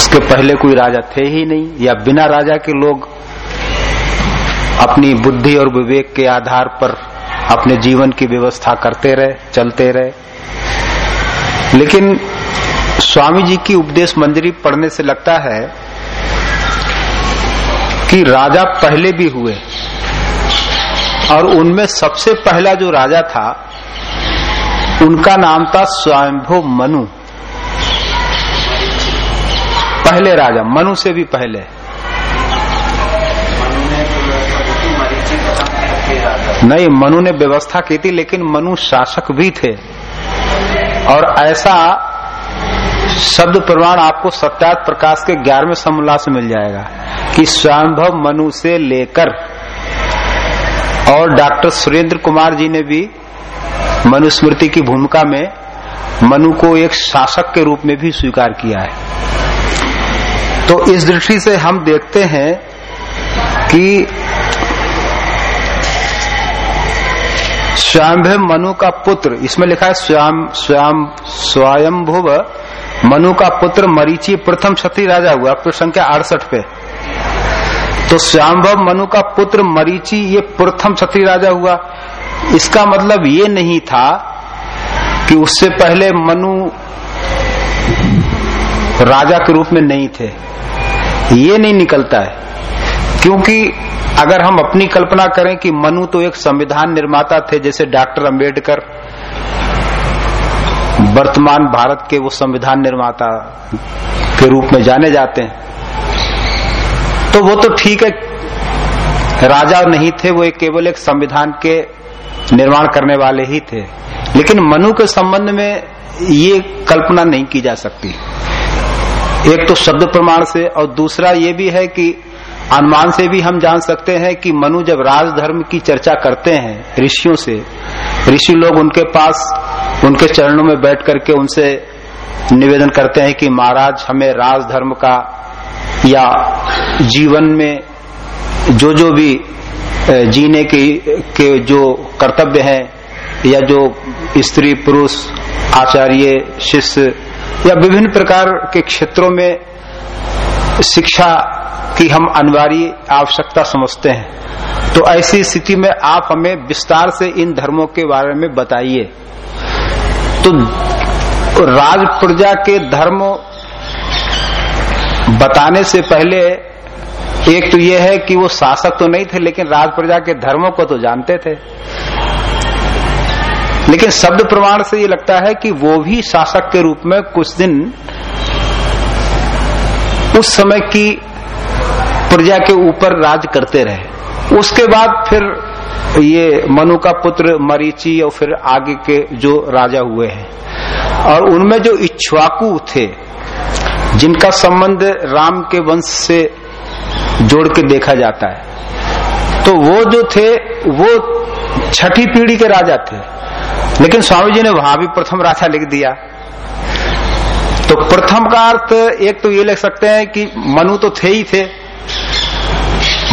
उसके पहले कोई राजा थे ही नहीं, या बिना राजा के लोग अपनी बुद्धि और विवेक के आधार पर अपने जीवन की व्यवस्था करते रहे, चलते रहे। लेकिन स्वामी जी की उपदेश मंजरी पढ़ने से लगता है कि राजा पहले भी हुए। और उनमें सबसे पहला जो राजा था, उनका नाम था स्वयंभु मनु। पहले राजा, मनु से भी पहले। नहीं, मनु ने व्यवस्था की थी, लेकिन मनु शासक भी थे। और ऐसा शब्द प्रमाण आपको सत्यात प्रकाश के ग्यारहवें समोल्लास में मिल जाएगा कि स्वयंभव मनु से लेकर और डॉक्टर सुरेंद्र कुमार जी ने भी मनुस्मृति की भूमिका में मनु को एक शासक के रूप में भी स्वीकार किया है। तो इस दृष्टि से हम देखते हैं कि स्वयं मनु का पुत्र, इसमें लिखा है स्वयं स्वयं स्वयंभुव मनु का पुत्र मरीची, प्रथम क्षत्रिय राजा हुआ पृष्ठ संख्या अड़सठ पे। तो स्वयंभव मनु का पुत्र मरीची, ये प्रथम क्षत्रिय राजा हुआ। इसका मतलब ये नहीं था कि उससे पहले मनु राजा के रूप में नहीं थे। ये नहीं निकलता है। क्योंकि अगर हम अपनी कल्पना करें कि मनु तो एक संविधान निर्माता थे, जैसे डॉक्टर अंबेडकर, वर्तमान भारत के वो संविधान निर्माता के रूप में जाने जाते हैं तो वो तो ठीक है। राजा नहीं थे, वो एक केवल एक संविधान के निर्माण करने वाले ही थे। लेकिन मनु के संबंध में ये कल्पना नहीं की जा सकती। एक तो शब्द प्रमाण से और दूसरा ये भी है कि अनुमान से भी हम जान सकते हैं कि मनु जब राजधर्म की चर्चा करते हैं ऋषियों से ऋषि लोग उनके पास उनके चरणों में बैठ करके उनसे निवेदन करते हैं कि महाराज हमें राजधर्म का या जीवन में जो जो भी जीने के, के जो कर्तव्य हैं या जो स्त्री पुरुष आचार्य शिष्य या विभिन्न प्रकार के क्षेत्रों में शिक्षा की हम अनिवार्य आवश्यकता समझते हैं। तो ऐसी स्थिति में आप हमें विस्तार से इन धर्मों के बारे में बताइए। तो राज प्रजा के धर्म बताने से पहले एक तो यह है कि वो शासक तो नहीं थे, लेकिन राज प्रजा के धर्मों को तो जानते थे। लेकिन शब्द प्रमाण से ये लगता है कि वो भी शासक के रूप में कुछ दिन उस समय की प्रजा के ऊपर राज करते रहे। उसके बाद फिर ये मनु का पुत्र मरीची और फिर आगे के जो राजा हुए हैं। और उनमें जो इच्छुआकू थे, जिनका संबंध राम के वंश से जोड़ के देखा जाता है तो वो जो थे, वो छठी पीढ़ी के राजा थे। लेकिन स्वामी जी ने वहाँ भी प्रथम राजा लिख दिया। तो प्रथम का अर्थ एक तो ये लिख सकते हैं कि मनु तो थे ही थे।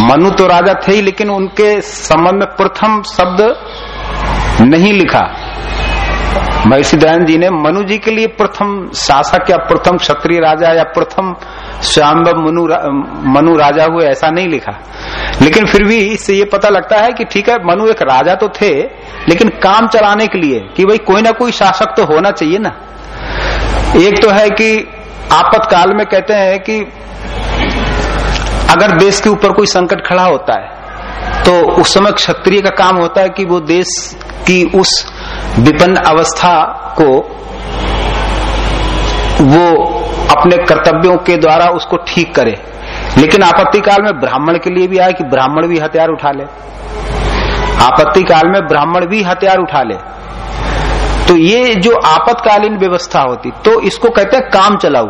मनु तो राजा थे ही लेकिन उनके संबंध में प्रथम शब्द नहीं लिखा। महर्षि दयान जी ने मनु जी के लिए प्रथम शासक या प्रथम क्षत्रिय राजा या प्रथम श्याम मनु रा, मनु राजा हुए ऐसा नहीं लिखा। लेकिन फिर भी इससे ये पता लगता है कि ठीक है मनु एक राजा तो थे लेकिन काम चलाने के लिए कि भाई कोई ना कोई शासक तो होना चाहिए ना। एक तो है कि आपातकाल में कहते हैं कि अगर देश के ऊपर कोई संकट खड़ा होता है तो उस समय क्षत्रिय का काम होता है कि वो देश की उस विपन्न अवस्था को वो अपने कर्तव्यों के द्वारा उसको ठीक करे। लेकिन आपत्ति काल में ब्राह्मण के लिए भी आया कि ब्राह्मण भी हथियार उठा ले। आपत्ति काल में ब्राह्मण भी हथियार उठा ले। तो ये जो आपातकालीन व्यवस्था होती तो इसको कहते हैं काम चलाऊ।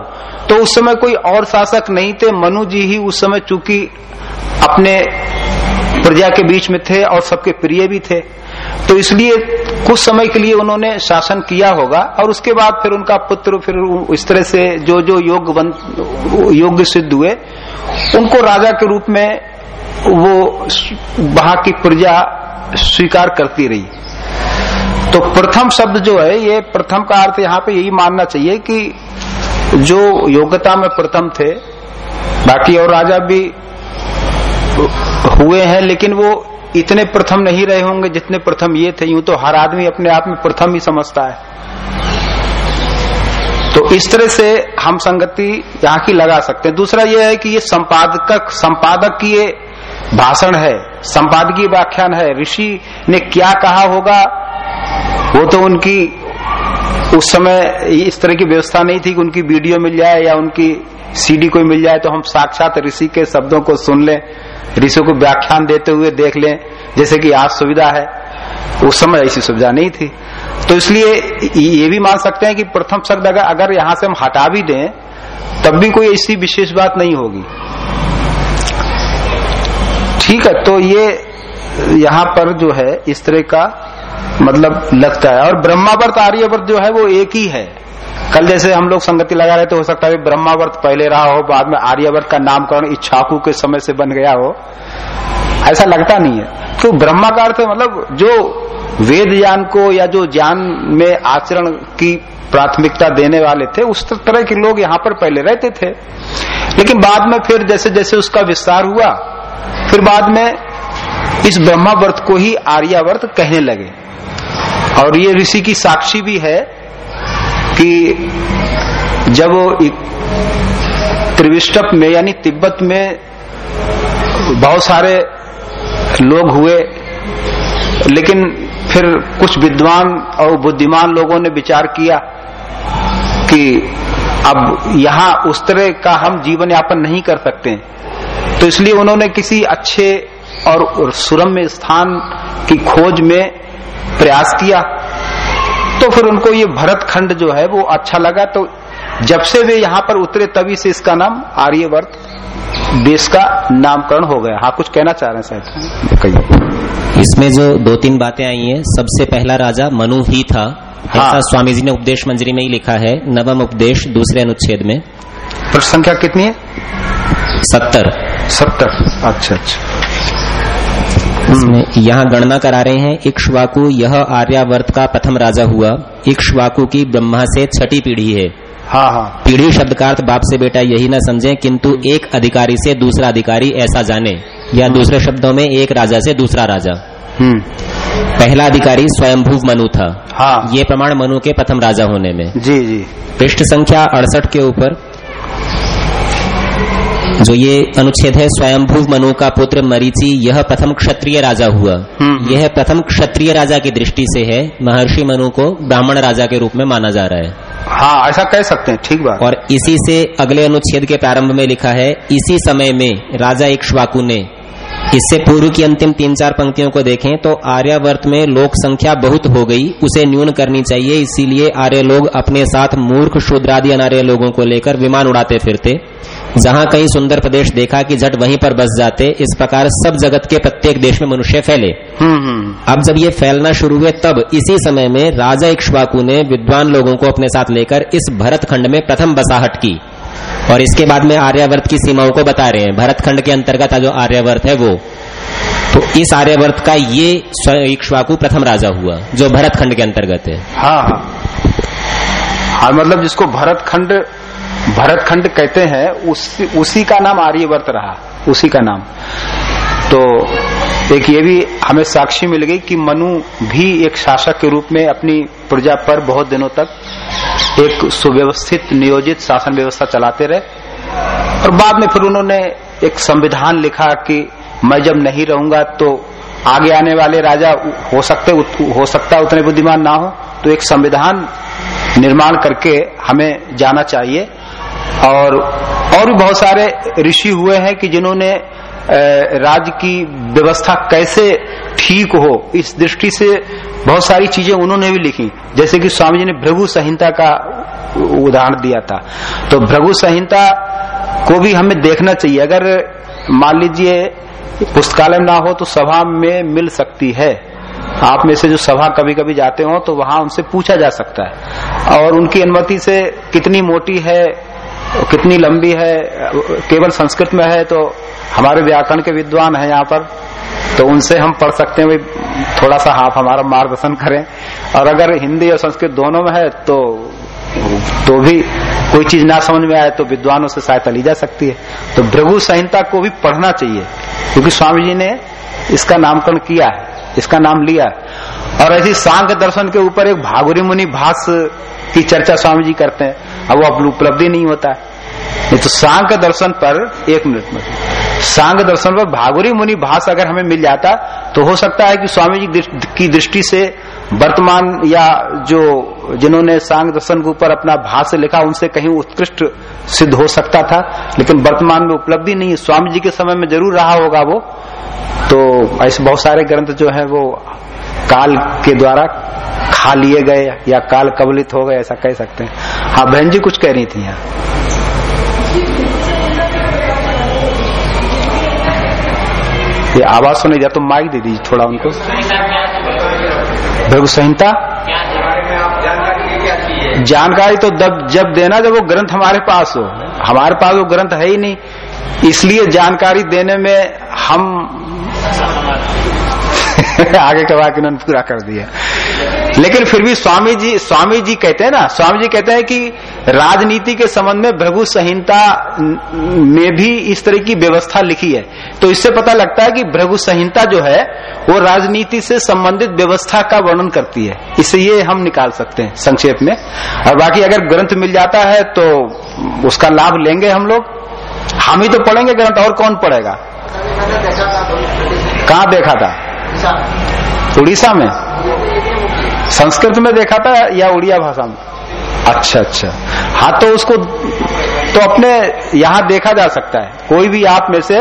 तो उस समय कोई और शासक नहीं थे, मनु जी ही उस समय चूँकि अपने प्रजा के बीच में थे और सबके प्रिय भी थे। तो इसलिए कुछ समय के लिए उन्होंने शासन किया होगा और उसके बाद फिर उनका पुत्र, फिर इस तरह से जो जो योग योग्य सिद्ध हुए, उनको राजा के रूप में वो वहाँ की प्रजा स्वीकार करती रही। तो प्रथम शब्द जो है, ये प्रथम का अर्थ यहाँ पे यही मानना चाहिए कि जो योग्यता में प्रथम थे, बाकी और राजा भी हुए हैं, लेकिन वो इतने प्रथम नहीं रहे होंगे जितने प्रथम ये थे। यूँ तो हर आदमी अपने आप में प्रथम ही समझता है। तो इस तरह से हम संगति यहाँ की लगा सकते हैं। दूसरा यह है कि ये संपादक संपादक की ये भाषण है। संपादकीय व्याख्यान है। ऋषि ने क्या कहा होगा? वो तो उनकी उस समय इस तरह की व्यवस्था नहीं थी कि उनकी वीडियो मिल जाए या उनकी सीडी कोई मिल जाए तो हम साक्षात ऋषि के शब्दों को सुन लें ऋषि को व्याख्यान देते हुए देख लें, जैसे कि आज सुविधा है। उस समय ऐसी सुविधा नहीं थी। तो इसलिए ये भी मान सकते हैं कि प्रथम शब्द अगर अगर यहाँ से हम हटा भी दें, तब भी कोई ऐसी विशेष बात नहीं होगी। ठीक है तो ये यहाँ पर जो है, इस तरह का मतलब लगता है। और ब्रह्मावर्त, आर्यवर्त जो है, वो एक ही है। कल जैसे हम लोग संगति लगा रहे तो हो सकता है ब्रह्मावर्त पहले रहा हो, बाद में आर्यवर्त का नामकरण इच्छाकू के समय से बन गया हो। ऐसा लगता नहीं है। तो ब्रह्मा का अर्थ मतलब जो वेद ज्ञान को या जो ज्ञान में आचरण की प्राथमिकता देने वाले थे, उस तरह के लोग यहाँ पर पहले रहते थे। लेकिन बाद में फिर जैसे जैसे उसका विस्तार हुआ फिर बाद में इस ब्रह्मा ब्रह्मावर्त को ही आर्यावर्त कहने लगे। और ये ऋषि की साक्षी भी है कि जब त्रिविष्टप में यानी तिब्बत में बहुत सारे लोग हुए, लेकिन फिर कुछ विद्वान और बुद्धिमान लोगों ने विचार किया कि अब यहाँ उस तरह का हम जीवन यापन नहीं कर सकते। तो इसलिए उन्होंने किसी अच्छे और सुरम्य स्थान की खोज में प्रयास किया। तो फिर उनको ये भरत खंड जो है वो अच्छा लगा। तो जब से वे यहाँ पर उतरे तभी से इसका नाम आर्यवर्त देश का नामकरण हो गया। हाँ कुछ कहना चाह रहे हैं कहिए। इसमें जो दो तीन बातें आई हैं सबसे पहला राजा मनु ही था। हाँ। ऐसा स्वामी जी ने उपदेश मंजरी में ही लिखा है नवम उपदेश दूसरे अनुच्छेद में। प्रश्न संख्या कितनी है? सत्तर। सत्तर। अच्छा अच्छा। इसमें यहाँ गणना करा रहे हैं इक्ष्वाकु यह आर्यावर्त का प्रथम राजा हुआ। इक्ष्वाकु की ब्रह्मा से छठी पीढ़ी है। हाँ हाँ। पीढ़ी शब्द का अर्थ बाप से बेटा यही न समझे किंतु एक अधिकारी से दूसरा अधिकारी ऐसा जाने या। दूसरे शब्दों में एक राजा से दूसरा राजा। हम्म। पहला अधिकारी स्वयंभू मनु था। हाँ। ये प्रमाण मनु के प्रथम राजा होने में। जी जी। पृष्ठ संख्या अड़सठ के ऊपर। जो ये अनुच्छेद है स्वयंभू मनु का पुत्र मरीचि यह प्रथम क्षत्रिय राजा हुआ। हम्म। यह प्रथम क्षत्रिय राजा की दृष्टि से है महर्षि मनु को ब्राह्मण राजा के रूप में माना जा रहा है। हाँ ऐसा कह सकते हैं ठीक बात। और इसी से अगले अनुच्छेद के प्रारंभ में लिखा है इसी समय में राजा इक्ष्वाकु ने इससे पूर्व की अंतिम तीन चार पंक्तियों को देखें तो आर्यावर्त में लोक संख्या बहुत हो गई उसे न्यून करनी चाहिए इसीलिए आर्य लोग अपने साथ मूर्ख शूद्रादि अनार्य लोगों को लेकर विमान उड़ाते फिरते। जहाँ कहीं सुंदर प्रदेश देखा कि झट वहीं पर बस जाते इस प्रकार सब जगत के प्रत्येक देश में मनुष्य फैले। हम्म, हम्म। अब जब ये फैलना शुरू हुए तब इसी समय में राजा इक्ष्वाकु ने विद्वान लोगों को अपने साथ लेकर इस भरत खंड में प्रथम बसाहट की। और इसके बाद में आर्यावर्त की सीमाओं को बता रहे हैं। भरत खंड के अंतर्गत जो आर्यावर्त है वो। तो इस आर्यावर्त का ये इक्ष्वाकु प्रथम राजा हुआ जो भरत खंड के अंतर्गत है। हाँ हाँ। हाँ मतलब जिसको भरत खंड भरत खंड कहते हैं, उसी उसी का नाम आर्यवर्त रहा, उसी का नाम। तो एक ये भी हमें साक्षी मिल गई कि मनु भी एक शासक के रूप में अपनी प्रजा पर बहुत दिनों तक एक सुव्यवस्थित, नियोजित शासन व्यवस्था चलाते रहे। और बाद में फिर उन्होंने एक संविधान लिखा कि मैं जब नहीं रहूँगा तो आगे आने वाले राजा हो सकते हो सकता उतने बुद्धिमान ना हो। तो एक संविधान निर्माण करके हमें जाना चाहिए। और और भी बहुत सारे ऋषि हुए हैं कि जिन्होंने राज्य की व्यवस्था कैसे ठीक हो, इस दृष्टि से बहुत सारी चीज़ें उन्होंने भी लिखी। जैसे कि स्वामी जी ने भृगु संहिता का उदाहरण दिया था। तो भृगु संहिता को भी हमें देखना चाहिए। अगर मान लीजिए पुस्तकालय ना हो तो सभा में मिल सकती है। आप में से जो सभा कभी कभी जाते हो तो वहाँ उनसे पूछा जा सकता है। और उनकी अनुमति से कितनी मोटी है कितनी लंबी है, केवल संस्कृत में है तो हमारे व्याकरण के विद्वान है यहाँ पर तो उनसे हम पढ़ सकते हैं, भाई थोड़ा सा आप हमारा मार्गदर्शन करें। और अगर हिंदी और संस्कृत दोनों में है तो तो भी कोई चीज़ ना समझ में आए तो विद्वानों से सहायता ली जा सकती है। तो भृगु संहिता को भी पढ़ना चाहिए, क्योंकि स्वामी जी ने इसका नामकरण किया है, इसका नाम लिया है। और ऐसी सांख्य दर्शन के ऊपर एक भागुरी मुनि भाष की चर्चा स्वामी जी करते हैं। अब वो उपलब्धि नहीं होता है। नहीं तो सांख्य दर्शन पर एक मिनट में। सांग दर्शन पर भागुरी मुनि भाष अगर हमें मिल जाता तो हो सकता है कि स्वामी जी की दृष्टि से वर्तमान या जो जिन्होंने सांग दर्शन के ऊपर अपना भाष्य लिखा, उनसे कहीं उत्कृष्ट सिद्ध हो सकता था, लेकिन वर्तमान में उपलब्धि नहीं है। स्वामी जी के समय में ज़रूर रहा होगा वो। तो ऐसे बहुत सारे ग्रंथ जो है वो काल के द्वारा खा लिए गए या काल कबलित हो गए, ऐसा कह सकते हैं। हाँ बहन जी कुछ कह रही थी यहाँ। ये आवाज़ सुने जा तो माइक दे दीजिए थोड़ा उनको। भृगु संहिता? जानकारी तो जब जब देना जब वो ग्रंथ हमारे पास हो। हमारे पास वो ग्रंथ है ही नहीं। इसलिए जानकारी देने में हम आगे का वाक्य उन्होंने पूरा कर दिया। लेकिन फिर भी स्वामी जी स्वामी जी कहते हैं ना स्वामी जी कहते हैं कि राजनीति के संबंध में भृगु संहिता में भी इस तरह की व्यवस्था लिखी है। तो इससे पता लगता है कि भृगु संहिता जो है, वो राजनीति से संबंधित व्यवस्था का वर्णन करती है। इसे ये हम निकाल सकते हैं संक्षेप में। और बाकी अगर ग्रंथ मिल जाता है तो उसका लाभ लेंगे हम लोग। हम ही तो पढ़ेंगे ग्रंथ, और कौन पढ़ेगा? कहा देखा था? उड़ीसा। में? संस्कृत में देखा था या उड़िया भाषा में? अच्छा अच्छा। हाँ तो उसको तो अपने यहाँ देखा जा सकता है। कोई भी आप में से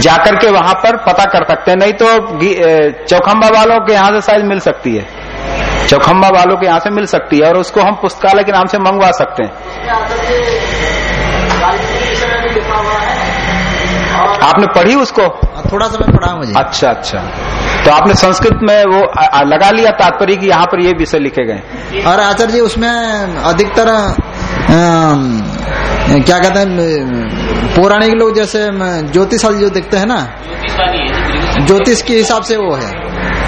जाकर के वहाँ पर पता कर सकते हैं। नहीं तो चौखम्बा वालों के यहाँ से शायद मिल सकती है। चौखम्बा वालों के यहाँ से मिल सकती है और उसको हम पुस्तकालय के नाम से मंगवा सकते हैं। आपने पढ़ी उसको? थोड़ा समय पढ़ा मुझे। अच्छा अच्छा। तो आपने संस्कृत में वो लगा लिया तात्पर्य कि यहाँ पर ये विषय लिखे गए। और आचार्य जी उसमें अधिकतर क्या कहते हैं पौराणिक लोग जैसे ज्योतिष आदि जो देखते हैं ना ज्योतिष के हिसाब से वो है।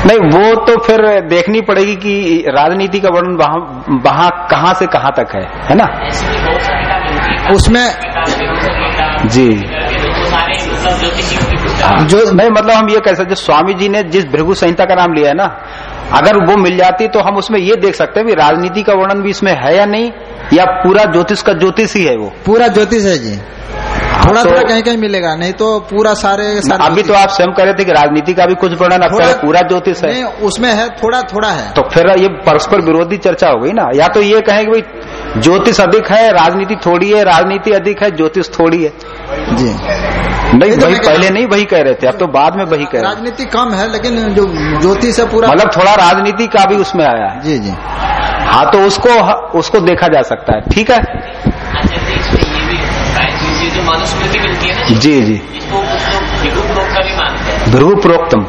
नहीं वो तो फिर देखनी पड़ेगी कि राजनीति का वर्णन वहाँ वहाँ कहाँ से कहाँ तक है है ना? उसमें जी। जो नहीं मतलब हम ये कह सकते स्वामी जी ने जिस भृगु संहिता का नाम लिया है ना अगर वो मिल जाती तो हम उसमें ये देख सकते हैं राजनीति का वर्णन भी इसमें है या नहीं या पूरा ज्योतिष का ज्योतिष ही है वो? पूरा ज्योतिष है जी। थोड़ा तो, थोड़ा कहीं कहीं मिलेगा नहीं तो पूरा सारे, सारे अभी तो आप स्वयं कह रहे थे कि राजनीति का भी कुछ वर्णन अब पूरा ज्योतिष है। उसमें है थोड़ा थोड़ा है। तो फिर ये परस्पर विरोधी चर्चा हो गई ना या तो ये कहें कि भाई ज्योतिष अधिक है राजनीति थोड़ी है राजनीति अधिक है ज्योतिष थोड़ी है। जी। नहीं वही पहले नहीं वही कह रहे थे। अब तो बाद में वही कह रहे राजनीति कम है लेकिन जो ज्योतिष है पूरा मतलब थोड़ा राजनीति का भी उसमें आया है। जी जी। हाँ तो उसको उसको देखा जा सकता है। ठीक है? जो है जी। जी भृगु प्रोक्तम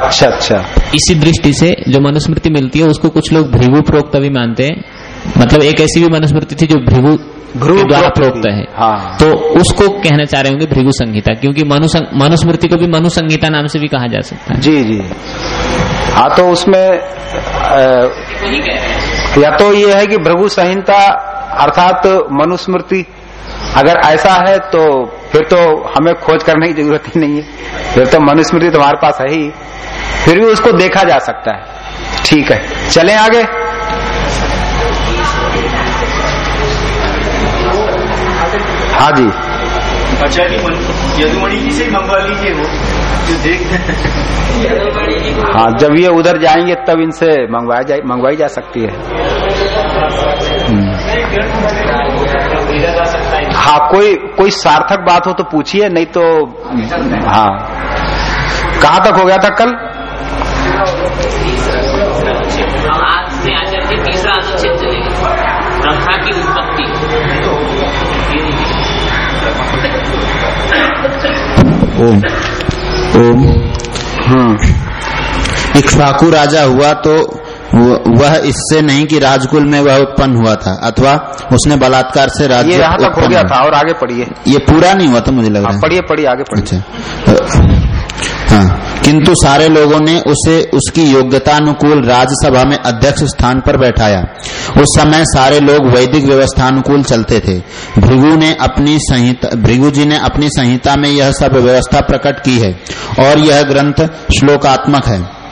अच्छा अच्छा। इसी दृष्टि से जो मनुस्मृति मिलती है उसको कुछ लोग भृगु प्रोक्त भी मानते हैं। मतलब एक ऐसी भी मनुस्मृति थी जो भृगु भृगु द्वारा प्रोक्त है। हाँ। तो उसको कहना चाह रहे होंगे भृगु संहिता क्योंकि मनुस्मृति को भी मनु संहिता नाम से भी कहा जा सकता है। जी जी। हाँ तो उसमें आ, या तो ये है कि भृगु संहिता अर्थात मनुस्मृति अगर ऐसा है तो फिर तो हमें खोज करने की ज़रूरत ही नहीं है। फिर तो मनुस्मृति तुम्हारे पास है ही। फिर भी उसको देखा जा सकता है। ठीक है। चलें आगे। हाँ जी। अच्छा यदुमणि जी से मंगवा लीजिए वो जो देखते हाँ जब ये उधर जाएँगे तब इनसे मंगवाया जाए मंगवाई जा सकती है। हाँ कोई कोई सार्थक बात हो तो पूछिए नहीं तो हाँ। कहाँ तक हो गया था कल? आज से आचार्य तीसरा अनुच्छेद की उत्पत्ति। ओम। ओम। हम्म इक्ष्वाकु राजा हुआ तो वह इससे नहीं कि राजकुल में वह उत्पन्न हुआ था अथवा उसने बलात्कार से राज्य ये यहाँ तक हो गया था और आगे पढ़िए। ये पूरा नहीं हुआ था मुझे लग रहा हाँ, है पढ़िए पढ़िए आगे पढ़िए। अच्छा। हाँ। किंतु सारे लोगों ने उसे उसकी योग्यतानुकूल राज्यसभा में अध्यक्ष स्थान पर बैठाया। उस समय सारे लोग वैदिक व्यवस्थानुकूल चलते थे। भृगु ने अपनी संहिता भृगु जी ने अपनी संहिता में यह सब व्यवस्था प्रकट की है और यह ग्रंथ श्लोकात्मक है।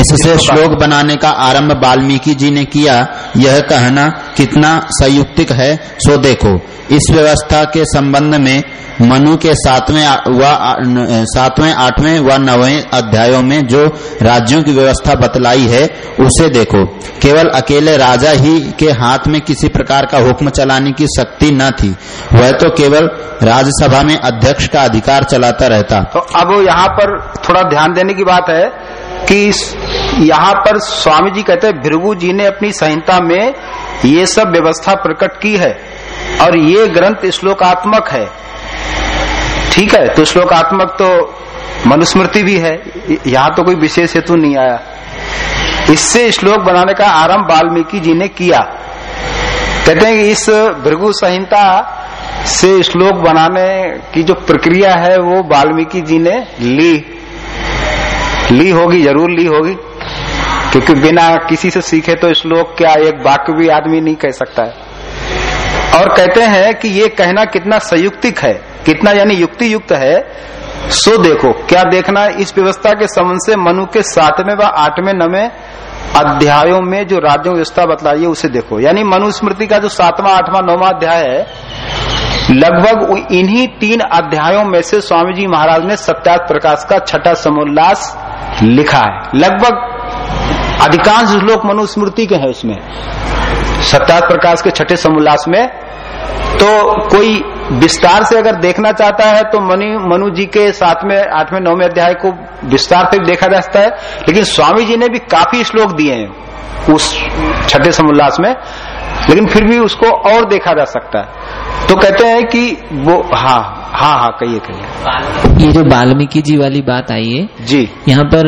इससे श्लोक बनाने का आरंभ वाल्मीकि जी ने किया यह कहना कितना संयुक्तिक है, सो देखो। इस व्यवस्था के संबंध में मनु के सातवें व सातवें, आठवें व नवें अध्यायों में जो राज्यों की व्यवस्था बतलाई है, उसे देखो। केवल अकेले राजा ही के हाथ में किसी प्रकार का हुक्म चलाने की शक्ति न थी। वह तो केवल राज्यसभा में अध्यक्ष का अधिकार चलाता रहता। तो अब यहाँ पर थोड़ा ध्यान देने की बात है कि यहाँ पर स्वामी जी कहते हैं, भृगु जी ने अपनी संहिता में ये सब व्यवस्था प्रकट की है और ये ग्रंथ श्लोकात्मक है। ठीक है तो श्लोकात्मक तो मनुस्मृति भी है, यहाँ तो कोई विशेष हेतु नहीं आया। इससे श्लोक बनाने का आरंभ वाल्मीकि जी ने किया। कहते हैं कि इस भृगु संहिता से श्लोक बनाने की जो प्रक्रिया है, वो वाल्मीकि जी ने ली। ली होगी, ज़रूर ली होगी। क्योंकि बिना किसी से सीखे तो श्लोक क्या एक वाक्य भी आदमी नहीं कह सकता है। और कहते हैं कि ये कहना कितना संयुक्तिक है, कितना यानी युक्ति युक्त है, सो देखो, क्या देखना इस व्यवस्था के संबंध से मनु के सातवें व आठवें नवे अध्यायों में जो राज्यों व्यवस्था बतलाई है, उसे देखो। यानी मनुस्मृति का जो सातवां, आठवां, नौवा अध्याय है लगभग इन्हीं तीन अध्यायों में से स्वामी जी महाराज ने सत्यार्थ प्रकाश का छठा समोल्लास लिखा है। लगभग अधिकांश श्लोक मनुस्मृति के हैं उसमें सत्यार्थ प्रकाश के छठे समोल्लास में। तो कोई विस्तार से अगर देखना चाहता है तो मनु मनु जी के साथ में आठवें, नौवें अध्याय को विस्तार से देखा जा सकता है। लेकिन स्वामी जी ने भी काफ़ी श्लोक दिए हैं उस छठे समोल्लास में। लेकिन फिर भी उसको और देखा जा सकता है। तो कहते हैं कि वो हाँ हाँ हाँ कहिए कहिए। ये जो वाल्मीकि जी वाली बात आई है जी। यहाँ पर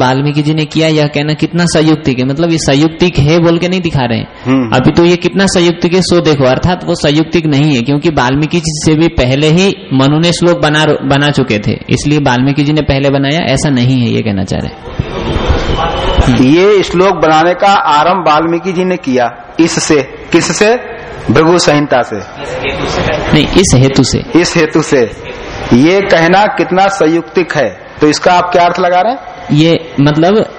वाल्मीकि जी ने किया यह कहना कितना संयुक्तिक है मतलब ये संयुक्तिक है बोल के नहीं दिखा रहे हैं। हम्म। अभी तो ये कितना संयुक्तिक है सो देखो अर्थात वो संयुक्तिक नहीं है क्योंकि वाल्मीकि जी से भी पहले ही मनु ने श्लोक बना बना चुके थे इसलिए वाल्मीकि जी ने पहले बनाया ऐसा नहीं है ये कहना चाह रहे ये श्लोक बनाने का आरंभ वाल्मीकि जी ने किया। इससे किससे? भृगु संहिता से। नहीं इस हेतु से। इस हेतु से। ये कहना कितना संयुक्तिक है? तो इसका आप क्या अर्थ लगा रहे हैं? ये मतलब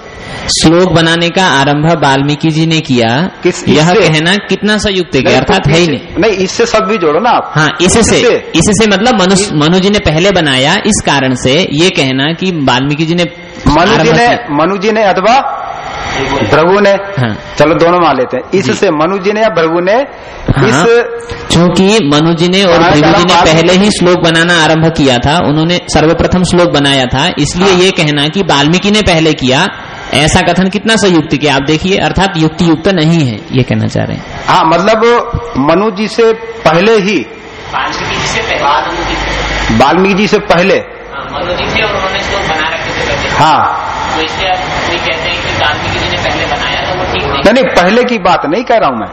श्लोक बनाने का आरंभ वाल्मीकि जी ने किया। किस- यह कहना कितना संयुक्त है? अर्थात है ही नहीं। नहीं इससे सब भी जोड़ो ना आप। हाँ इससे इससे? इससे मतलब मनु मनु जी ने पहले बनाया इस कारण से ये कहना कि वाल्मीकि जी ने मनु जी ने मनु जी ने अथवा भृगु ने हाँ। चलो दोनों मान लेते हैं। इससे मनु जी ने या भृगु ने? हाँ। इस क्योंकि मनु जी ने और हाँ, भृगु जी ने पहले ही श्लोक बनाना आरंभ किया था। उन्होंने सर्वप्रथम श्लोक बनाया था। इसलिए ये कहना कि वाल्मीकि ने पहले किया। ऐसा कथन कितना संयुक्त है आप देखिए अर्थात युक्ति युक्त नहीं है ये कहना चाह रहे हैं। हाँ मतलब मनु जी से पहले ही। वाल्मीकि जी से पहले। मनु जी थे से हाँ, मनु जी थे और उन्होंने श्लोक बना रखे थे हाँ। तो इसलिए कहते हैं कि जी ने पहले बनाया तो वो ठीक नहीं नहीं नहीं पहले की बात नहीं कह रहा हूँ मैं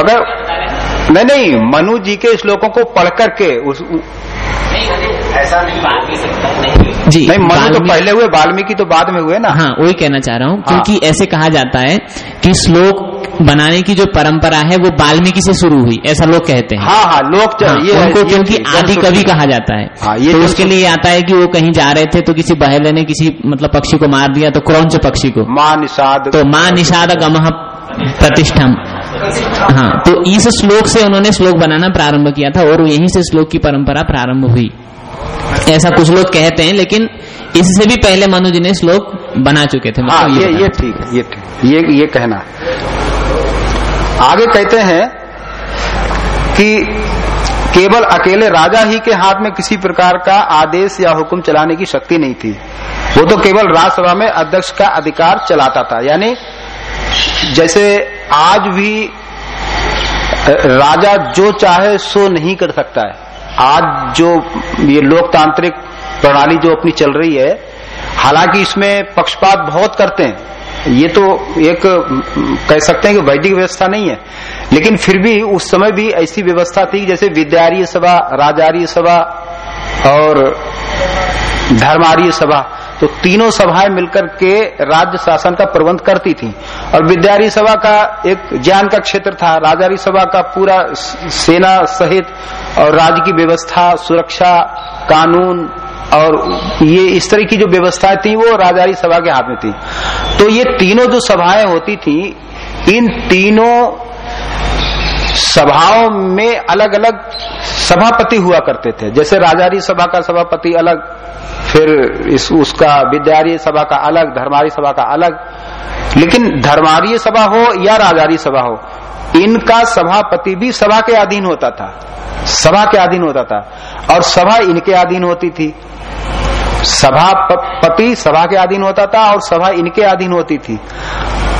मगर बता। नहीं नहीं मनु जी के श्लोकों को पढ़ करके उस नहीं ऐसा नहीं वाल्मीकि सकता नहीं जी नहीं मनु तो पहले हुए वाल्मीकि तो बाद में हुए ना। हाँ वही कहना चाह रहा हूँ हाँ। क्योंकि ऐसे कहा जाता है कि श्लोक बनाने की जो परंपरा है वो वाल्मीकि से शुरू हुई ऐसा लोग कहते हैं। हाँ हाँ लोग हाँ, ये उनको ये क्योंकि आदि कवि कहा जाता है। हाँ, ये तो उसके लिए आता है कि वो कहीं जा रहे थे तो किसी बहेले ने किसी मतलब पक्षी को मार दिया तो क्रौंच पक्षी को? माँ निषाद। तो माँ निषाद गमह प्रतिष्ठम। हाँ तो इस श्लोक से उन्होंने श्लोक बनाना प्रारंभ किया था और यहीं से श्लोक की परंपरा प्रारंभ हुई। ऐसा कुछ लोग कहते हैं लेकिन इससे भी पहले मनु जी ने श्लोक बना चुके थे हाँ मतलब ये ये ठीक है ये ठीक ये ये कहना। आगे कहते हैं कि केवल अकेले राजा ही के हाथ में किसी प्रकार का आदेश या हुक्म चलाने की शक्ति नहीं थी। वो तो केवल राज्यसभा में अध्यक्ष का अधिकार चलाता था। यानी जैसे आज भी राजा जो चाहे सो नहीं कर सकता है। आज जो ये लोकतांत्रिक प्रणाली जो अपनी चल रही है, हालाँकि इसमें पक्षपात बहुत करते हैं। ये तो एक, कह सकते हैं कि वैदिक व्यवस्था नहीं है, लेकिन फिर भी उस समय भी ऐसी व्यवस्था थी जैसे विद्यार्य सभा, राजारीय सभा और धर्मार्य सभा। तो तीनों सभाएँ मिलकर के राज्य शासन का प्रबंध करती थी। और विद्यारी सभा का एक ज्ञान का क्षेत्र था, राजारी सभा का पूरा सेना सहित और राज्य की व्यवस्था, सुरक्षा, कानून और ये इस तरह की जो व्यवस्थाएँ थी, वो राजारी सभा के हाथ में थी। तो ये तीनों जो सभाएँ होती थी, इन तीनों सभाओं में अलग अलग सभापति हुआ करते थे। जैसे राजारी सभा का सभापति अलग, फिर इस, उसका विद्यारी सभा का अलग, धर्मारी सभा का अलग। लेकिन धर्मारी सभा हो या राजारी सभा हो, इनका सभापति भी सभा के अधीन होता था। सभा के अधीन होता था और सभा इनके अधीन होती थी। सभापति सभा के अधीन होता था और सभा इनके अधीन होती थी।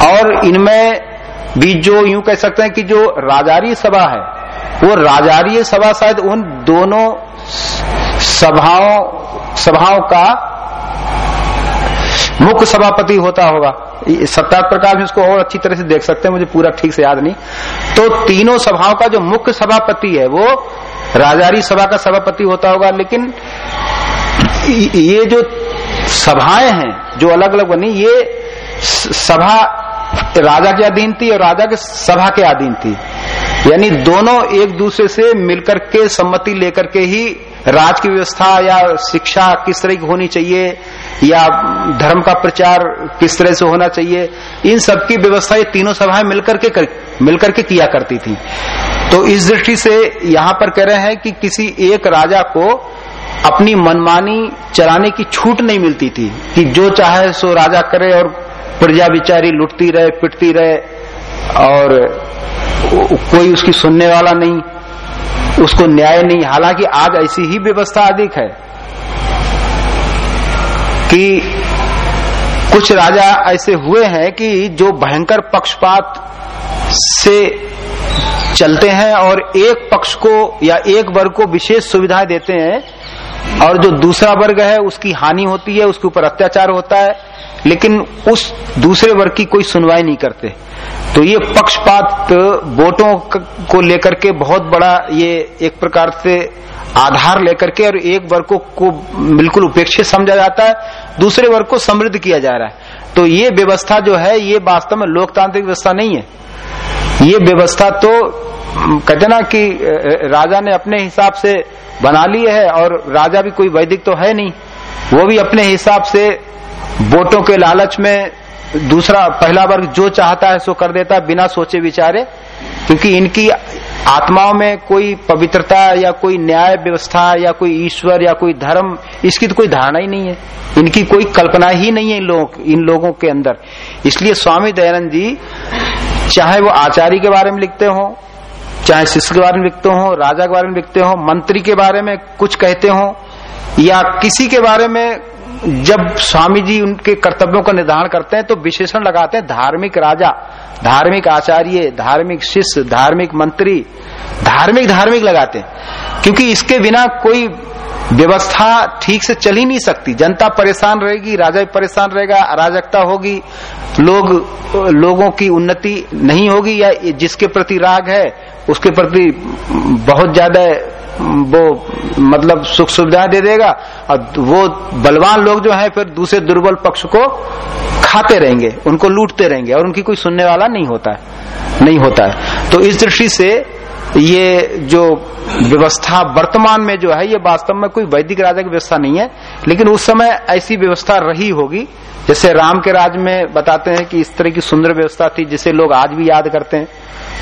और इनमें भी जो यूँ कह सकते हैं कि जो राजारी सभा है, वो राजारी सभा शायद उन दोनों सभाओं सभाओं का मुख्य सभापति होता होगा। सत्ता प्रकाश में इसको और अच्छी तरह से देख सकते हैं, मुझे पूरा ठीक से याद नहीं। तो तीनों सभाओं का जो मुख्य सभापति है, वो राजारी सभा का सभापति होता होगा, लेकिन ये जो सभाएँ हैं, जो अलग अलग बनी, ये सभा राजा के अधीन थी और राजा के सभा के अधीन थी। यानी दोनों एक दूसरे से मिलकर के सम्मति लेकर के ही राज की व्यवस्था या शिक्षा किस तरह की होनी चाहिए या धर्म का प्रचार किस तरह से होना चाहिए इन सब की व्यवस्था ये तीनों सभाएँ मिलकर के कर, मिलकर के किया करती थी। तो इस दृष्टि से यहाँ पर कह रहे हैं कि किसी एक राजा को अपनी मनमानी चलाने की छूट नहीं मिलती थी कि जो चाहे सो राजा करे और प्रजा बिचारी लुटती रहे, पिटती रहे, और कोई उसकी सुनने वाला नहीं, उसको न्याय नहीं। हालाँकि आज ऐसी ही व्यवस्था अधिक है कि कुछ राजा ऐसे हुए हैं कि जो भयंकर पक्षपात से चलते हैं और एक पक्ष को या एक वर्ग को विशेष सुविधाएँ देते हैं और जो दूसरा वर्ग है उसकी हानि होती है उसके ऊपर अत्याचार होता है लेकिन उस दूसरे वर्ग की कोई सुनवाई नहीं करते। तो ये पक्षपात वोटों को लेकर के बहुत बड़ा ये एक प्रकार से आधार लेकर के और एक वर्ग को, को बिल्कुल उपेक्षित समझा जाता है दूसरे वर्ग को समृद्ध किया जा रहा है। तो ये व्यवस्था जो है ये वास्तव में लोकतांत्रिक व्यवस्था नहीं है। ये व्यवस्था तो कहते ना कि राजा ने अपने हिसाब से बना लिए है और राजा भी कोई वैदिक तो है नहीं। वो भी अपने हिसाब से वोटों के लालच में दूसरा, पहला वर्ग जो चाहता है सो कर देता है, बिना सोचे विचारे। क्योंकि इनकी आत्माओं में कोई पवित्रता या कोई न्याय व्यवस्था या कोई ईश्वर या कोई धर्म, इसकी तो कोई धारणा ही नहीं है। इनकी कोई कल्पना ही नहीं है इन लोगों इन लोगों के अंदर। इसलिए स्वामी दयानंद जी, चाहे वो आचार्य के बारे में लिखते हो चाहे शिष्य के बारे में लिखते हो, राजा के बारे में लिखते हो, मंत्री के बारे में कुछ कहते हो, या किसी के बारे में जब स्वामी जी उनके कर्तव्यों का निर्धारण करते हैं तो विशेषण लगाते हैं, धार्मिक राजा, धार्मिक आचार्य, धार्मिक शिष्य, धार्मिक मंत्री, धार्मिक धार्मिक लगाते हैं। क्योंकि इसके बिना कोई व्यवस्था ठीक से चल ही नहीं सकती। जनता परेशान रहेगी, राजा भी परेशान रहेगा, अराजकता होगी, लोग, लोगों की उन्नति नहीं होगी, या जिसके प्रति राग है उसके प्रति बहुत ज़्यादा वो मतलब सुख सुविधाएँ दे देगा और वो बलवान लोग जो है फिर दूसरे दुर्बल पक्ष को खाते रहेंगे, उनको लूटते रहेंगे और उनकी कोई सुनने वाला नहीं होता है, नहीं होता है। तो इस दृष्टि से ये जो व्यवस्था वर्तमान में जो है, ये वास्तव में कोई वैदिक राजा की व्यवस्था नहीं है, लेकिन उस समय ऐसी व्यवस्था रही होगी। जैसे राम के राज में बताते हैं कि इस तरह की सुंदर व्यवस्था थी जिसे लोग आज भी याद करते हैं।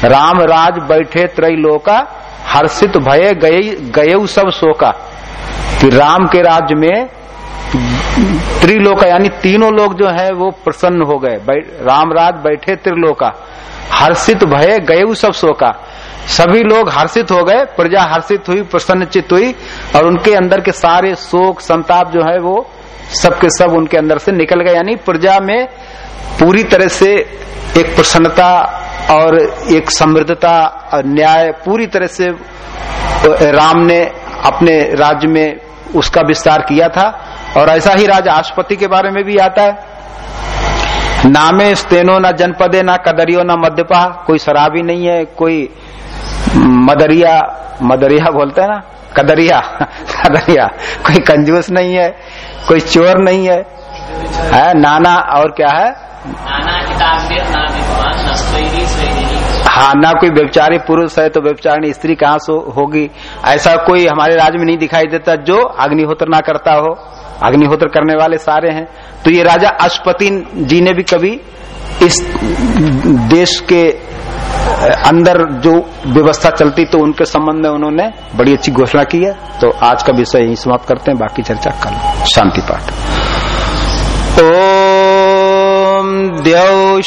राम राज बैठे त्रैलोका, हर्षित भय गए गए सब शोका। कि राम के राज में त्रिलोका, यानी तीनों लोग जो है, वो प्रसन्न हो गए। राम राज बैठे त्रिलोका, हर्षित भय गए सब शोका। सभी लोग हर्षित हो गए, प्रजा हर्षित हुई प्रसन्नचित हुई, और उनके अंदर के सारे शोक, संताप जो है वो सबके सब उनके अंदर से निकल गए। यानी प्रजा में पूरी तरह से एक प्रसन्नता और एक समृद्धता और न्याय पूरी तरह से राम ने अपने राज्य में उसका विस्तार किया था। और ऐसा ही राजा आशुपति के बारे में भी आता है। नामे स्तेनो, ना जनपदे, न कदरियो, न मध्यपा कोई शराबी नहीं है, कोई मदरिया मदरिया बोलते हैं ना? कदरिया कदरिया। कोई कंजूस नहीं है कोई चोर नहीं है। है? नाना और क्या है? हाँ ना कोई व्यभिचारी पुरुष है तो व्यभिचारिणी स्त्री कहाँ से होगी? ऐसा कोई हमारे राज्य में नहीं दिखाई देता जो अग्निहोत्र ना करता हो। अग्निहोत्र करने वाले सारे हैं। तो ये राजा अशुपति जी ने भी कभी इस देश के अंदर जो व्यवस्था चलती तो उनके संबंध में उन्होंने बड़ी अच्छी घोषणा की है। तो आज का विषय यही समाप्त करते हैं, बाकी चर्चा कल। शांति पाठ। ओम द्यौ